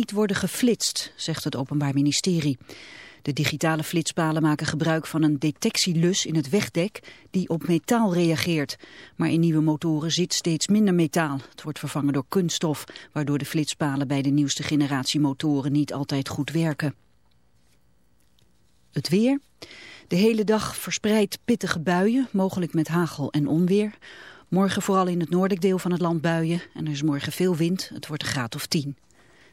niet worden geflitst, zegt het Openbaar Ministerie. De digitale flitspalen maken gebruik van een detectielus in het wegdek die op metaal reageert. Maar in nieuwe motoren zit steeds minder metaal. Het wordt vervangen door kunststof, waardoor de flitspalen bij de nieuwste generatie motoren niet altijd goed werken. Het weer. De hele dag verspreid pittige buien, mogelijk met hagel en onweer. Morgen vooral in het noordelijk deel van het land buien. En er is morgen veel wind. Het wordt een graad of 10.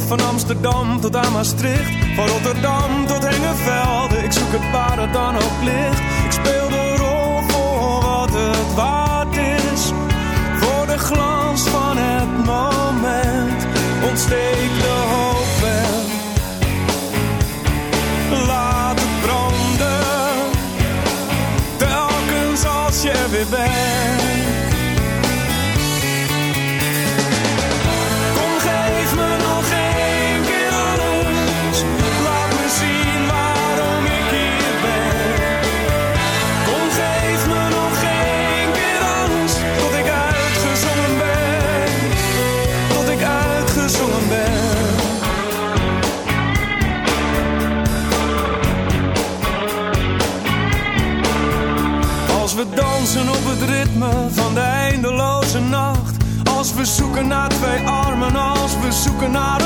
van Amsterdam tot aan Maastricht. Van Rotterdam tot Hengevelde. Ik zoek het waar dan ook ligt. Ik speel de rol voor wat het waard is. Voor de glans van het moment. Ontsteek de hoop en laat het branden. Telkens als je weer bent. zoeken naar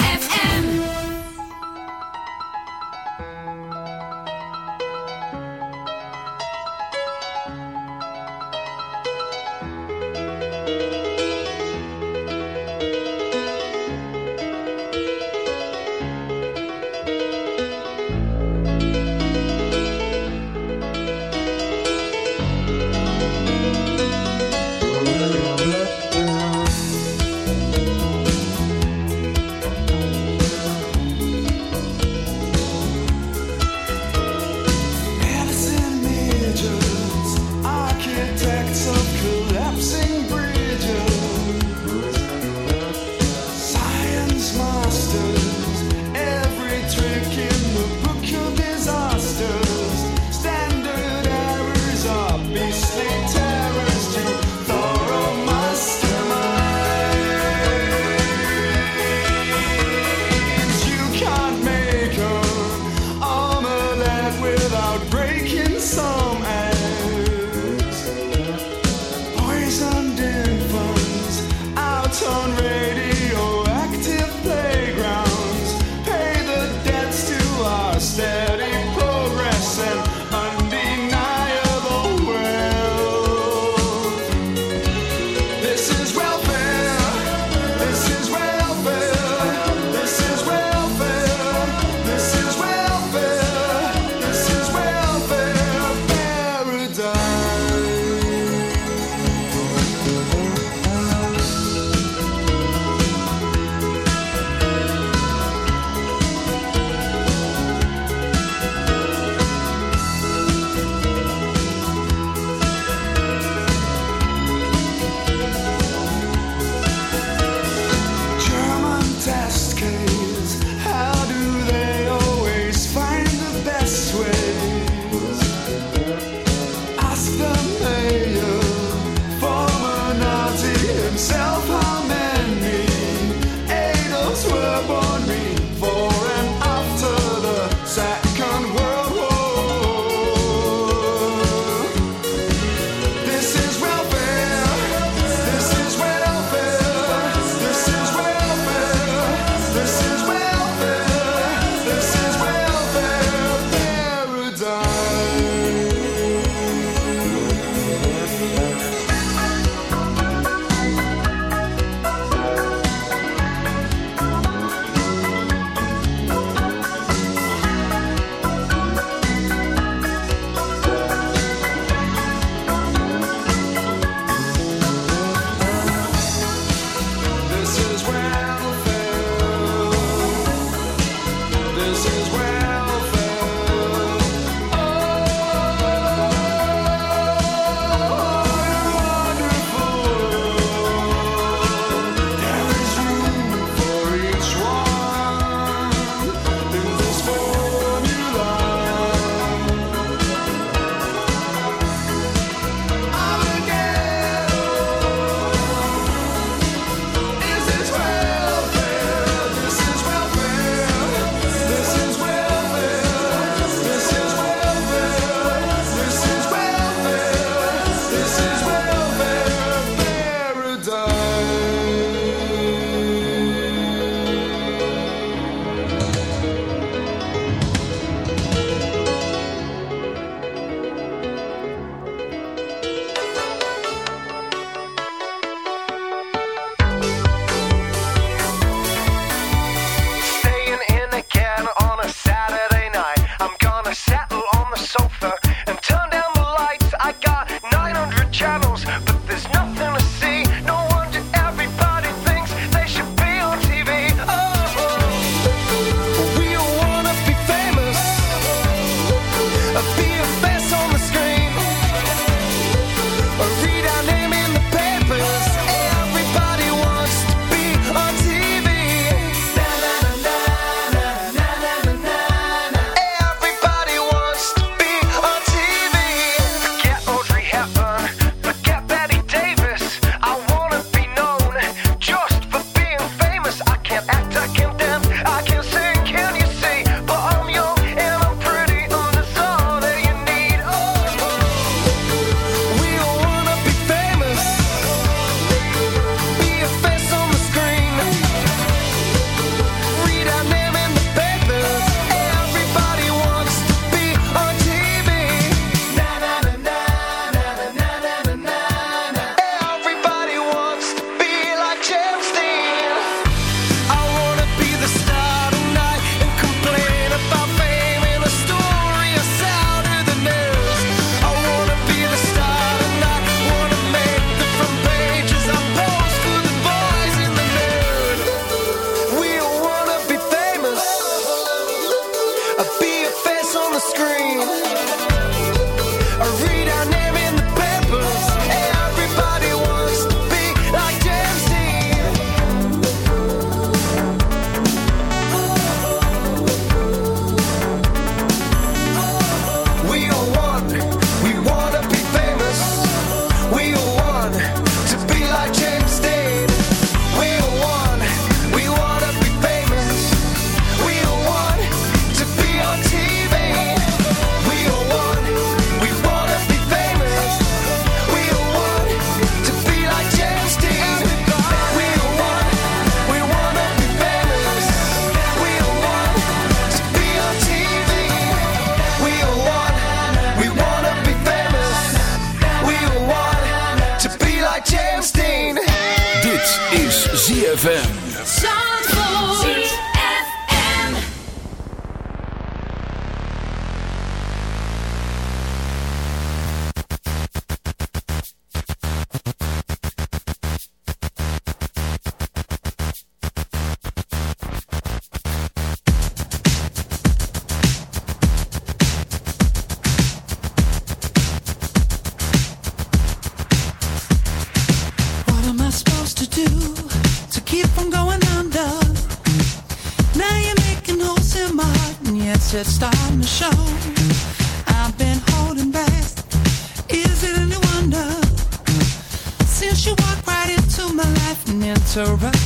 should start my show. I've been holding back. Is it any wonder? Since you walked right into my life and interrupted.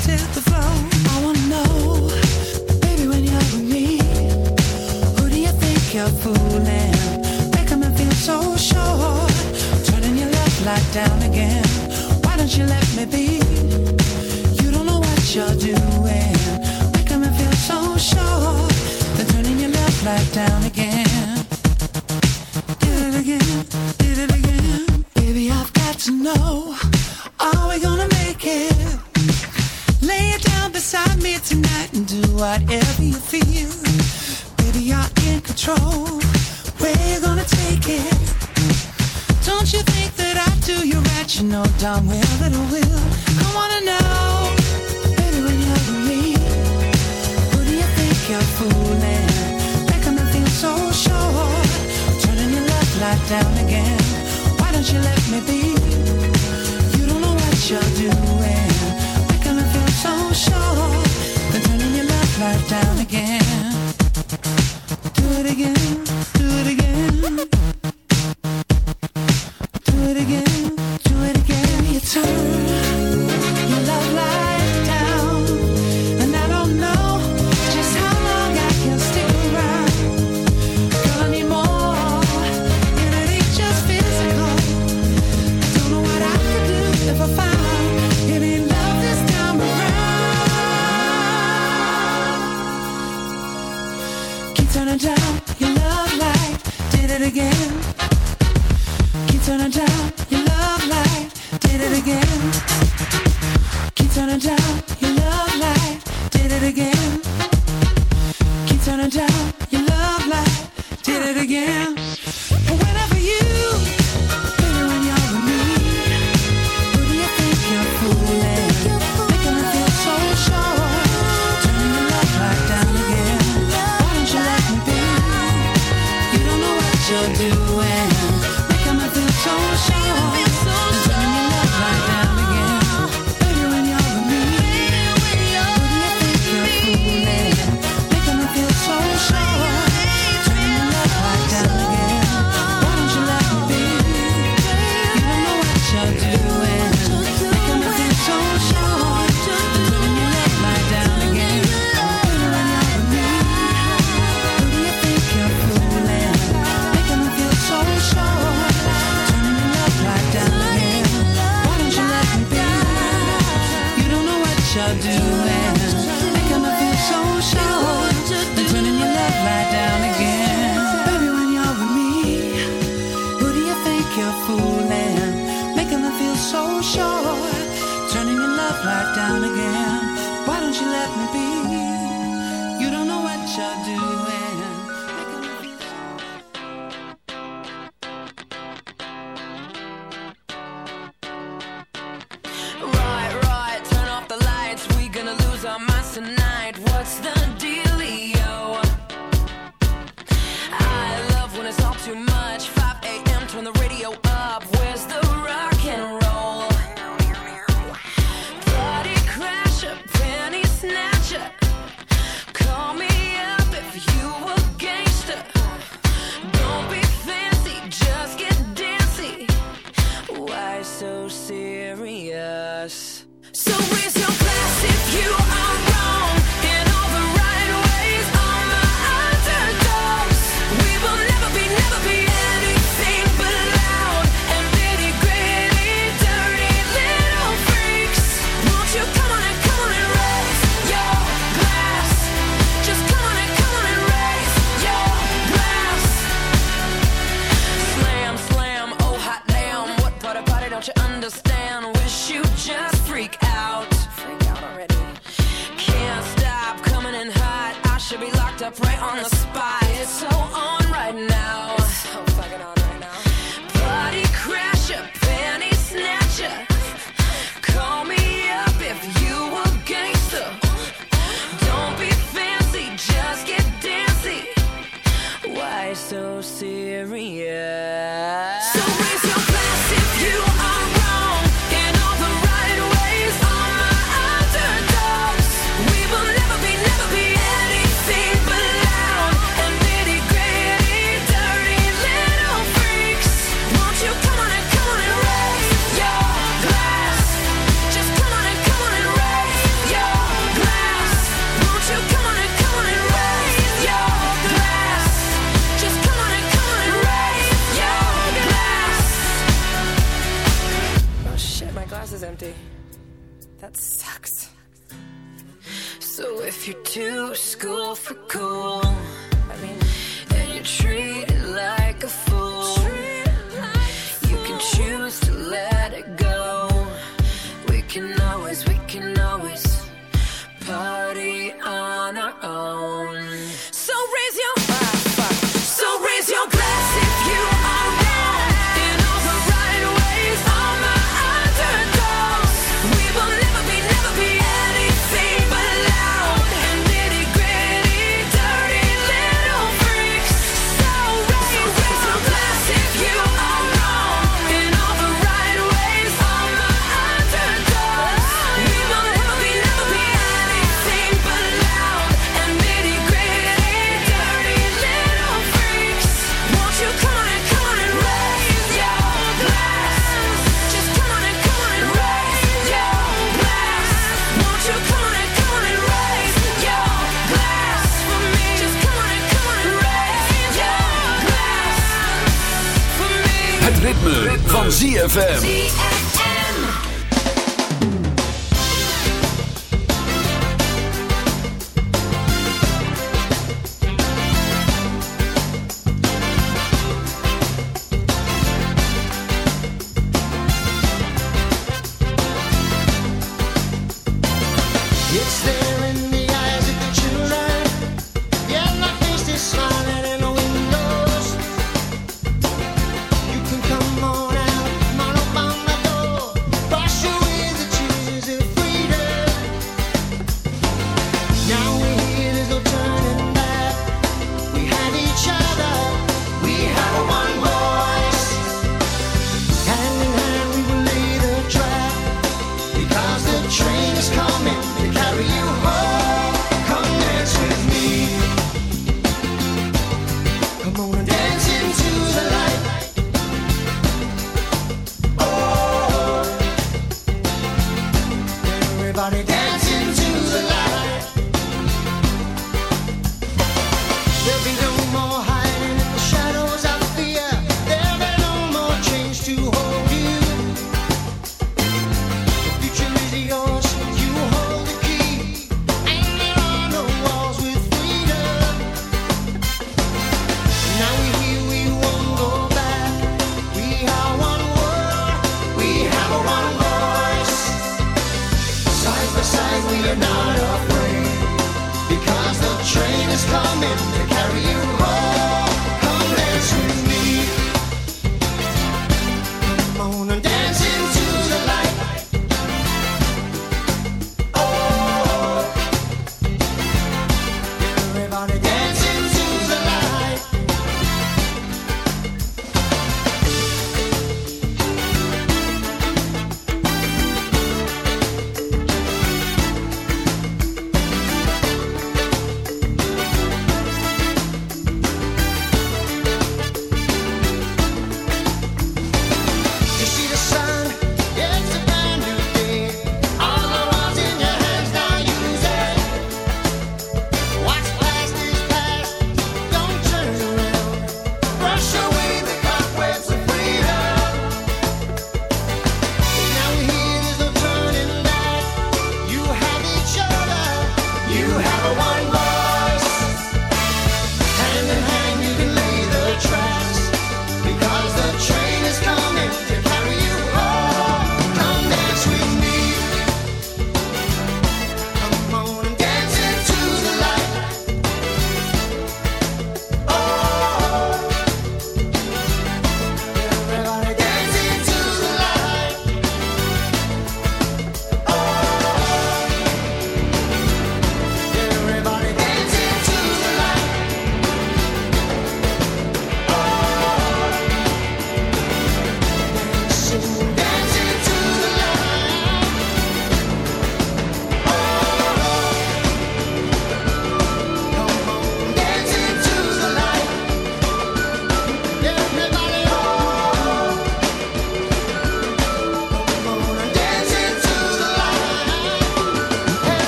What's the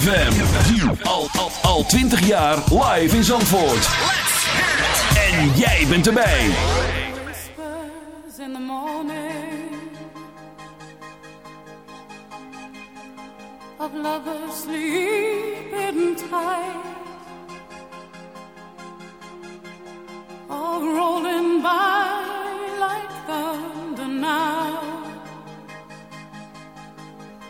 ZFM. Al, al, al 20 jaar live in Zandvoort. En jij bent erbij. in the morning. Of lovers sleeping tight. All rolling by like thunder now.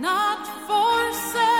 not for sale.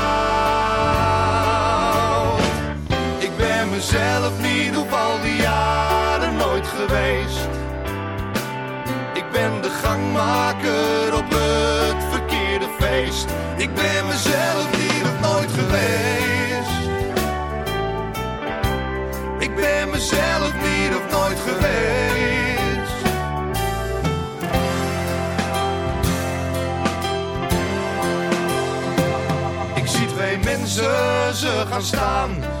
Mezelf niet op al die jaren nooit geweest. Ik ben de gangmaker op het verkeerde feest. Ik ben mezelf niet of nooit geweest. Ik ben mezelf niet of nooit geweest. Ik zie twee mensen, ze gaan staan.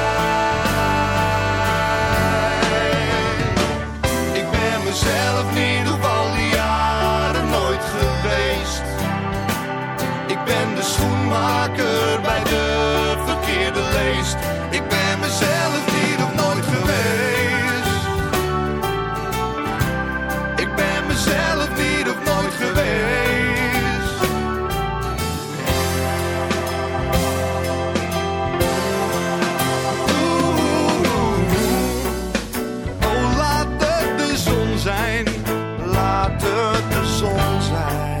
Mezelf niet of nooit geweest. Ik ben mezelf niet nooit geweest. Oeh, oh laat het de zon zijn, laat het de zon zijn.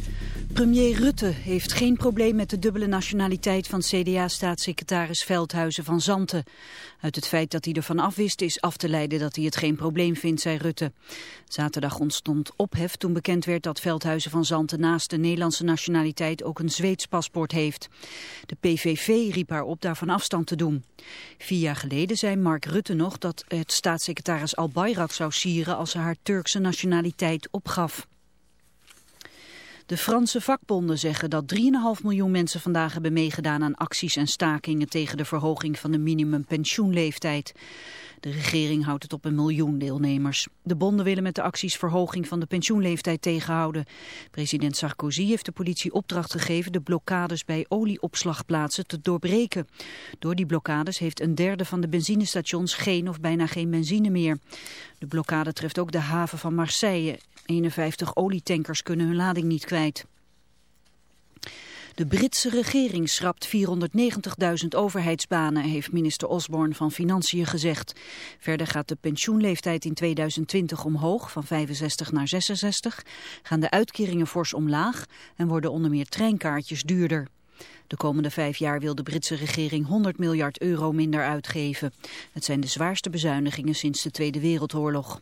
Premier Rutte heeft geen probleem met de dubbele nationaliteit van CDA-staatssecretaris Veldhuizen van Zanten. Uit het feit dat hij ervan afwist is af te leiden dat hij het geen probleem vindt, zei Rutte. Zaterdag ontstond ophef toen bekend werd dat Veldhuizen van Zanten naast de Nederlandse nationaliteit ook een Zweeds paspoort heeft. De PVV riep haar op daarvan afstand te doen. Vier jaar geleden zei Mark Rutte nog dat het staatssecretaris Al Bayrak zou sieren als ze haar Turkse nationaliteit opgaf. De Franse vakbonden zeggen dat 3,5 miljoen mensen vandaag hebben meegedaan aan acties en stakingen tegen de verhoging van de minimumpensioenleeftijd. De regering houdt het op een miljoen deelnemers. De bonden willen met de acties verhoging van de pensioenleeftijd tegenhouden. President Sarkozy heeft de politie opdracht gegeven de blokkades bij olieopslagplaatsen te doorbreken. Door die blokkades heeft een derde van de benzinestations geen of bijna geen benzine meer. De blokkade treft ook de haven van Marseille. 51 olietankers kunnen hun lading niet kwijt. De Britse regering schrapt 490.000 overheidsbanen, heeft minister Osborne van Financiën gezegd. Verder gaat de pensioenleeftijd in 2020 omhoog, van 65 naar 66, gaan de uitkeringen fors omlaag en worden onder meer treinkaartjes duurder. De komende vijf jaar wil de Britse regering 100 miljard euro minder uitgeven. Het zijn de zwaarste bezuinigingen sinds de Tweede Wereldoorlog.